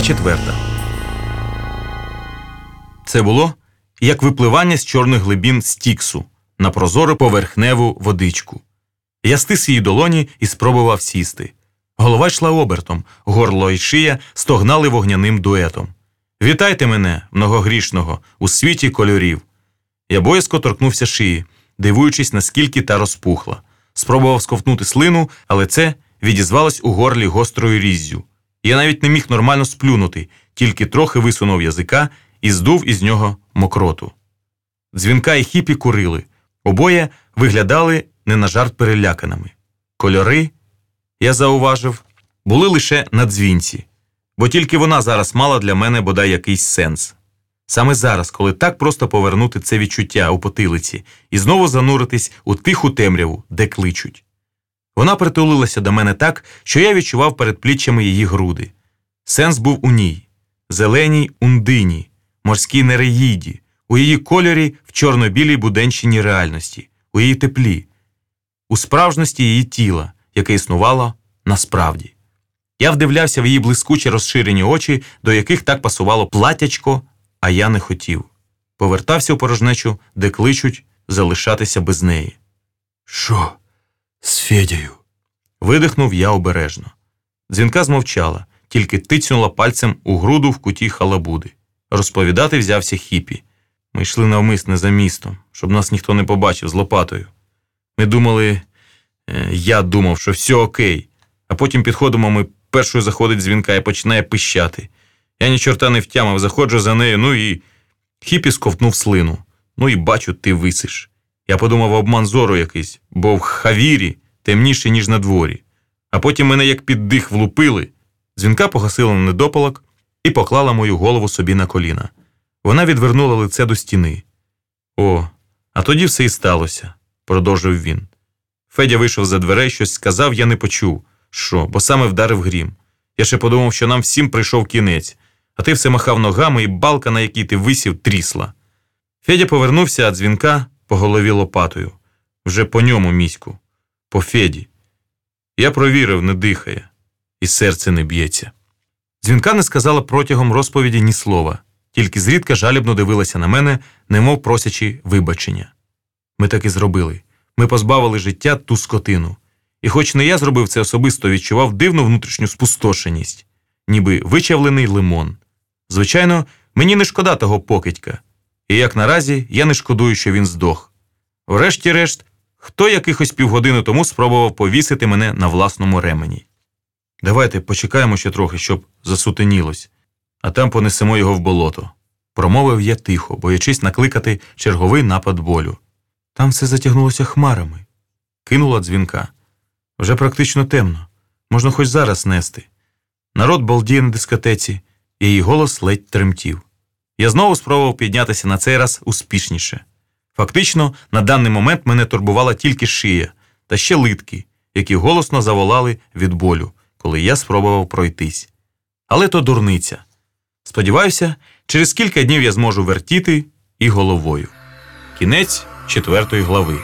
Глава. Це було як випливання з чорних глибін стіксу на прозору поверхневу водичку. Я стис її долоні і спробував сісти. Голова йшла обертом, горло і шия стогнали вогняним дуетом. Вітайте мене, многогрішного, у світі кольорів. Я боязко торкнувся шиї, дивуючись, наскільки та розпухла. Спробував сковтнути слину, але це відізвалось у горлі гострою різзю. Я навіть не міг нормально сплюнути, тільки трохи висунув язика і здув із нього мокроту. Дзвінка і хіпі курили, обоє виглядали не на жарт переляканими. Кольори, я зауважив, були лише на дзвінці, бо тільки вона зараз мала для мене бодай якийсь сенс. Саме зараз, коли так просто повернути це відчуття у потилиці і знову зануритись у тиху темряву, де кличуть. Вона притулилася до мене так, що я відчував перед пліччями її груди. Сенс був у ній зеленій ундині, морській нереїді, у її кольорі в чорно-білій буденщині реальності, у її теплі, у справжності її тіла, яке існувало насправді. Я вдивлявся в її блискучі розширені очі, до яких так пасувало платячко, а я не хотів. Повертався у порожнечу, де кличуть залишатися без неї. Що? З Федєю? Видихнув я обережно. Дзвінка змовчала, тільки тицнула пальцем у груду в куті халабуди. Розповідати взявся хіпі. Ми йшли навмисне за містом, щоб нас ніхто не побачив з лопатою. Ми думали, е, я думав, що все окей, а потім підходимо, ми першою заходить дзвінка і починає пищати. Я ні чорта не втямив, заходжу за нею, ну і. Хіпі сковтнув слину. Ну і бачу, ти висиш. Я подумав обман зору якийсь, бо в хавірі темніше, ніж на дворі. А потім мене як під дих влупили. Дзвінка погасила на недопалок і поклала мою голову собі на коліна. Вона відвернула лице до стіни. О, а тоді все і сталося, продовжив він. Федя вийшов за дверей, щось сказав, я не почув. Що, бо саме вдарив грім. Я ще подумав, що нам всім прийшов кінець, а ти все махав ногами, і балка, на якій ти висів, трісла. Федя повернувся, а дзвінка по голові лопатою. Вже по ньому міську, по Феді. Я провірив, не дихає, і серце не б'ється. Дзвінка не сказала протягом розповіді ні слова, тільки зрідка жалібно дивилася на мене, немов просячи вибачення. Ми так і зробили. Ми позбавили життя ту скотину. І, хоч не я зробив це особисто, відчував дивну внутрішню спустошеність, ніби вичавлений лимон. Звичайно, мені не шкода того покидька, і як наразі я не шкодую, що він здох. Врешті-решт, хто якихось півгодини тому спробував повісити мене на власному ремені. Давайте почекаємо ще трохи, щоб засутенілось, а там понесемо його в болото. Промовив я тихо, боячись накликати черговий напад болю. Там все затягнулося хмарами. Кинула дзвінка. Вже практично темно. Можна хоч зараз нести. Народ балдіє на дискотеці, і її голос ледь тремтів. Я знову спробував піднятися на цей раз успішніше. Фактично, на даний момент мене турбувала тільки шия та ще литки, які голосно заволали від болю, коли я спробував пройтись. Але то дурниця. Сподіваюся, через кілька днів я зможу вертіти і головою. Кінець четвертої глави.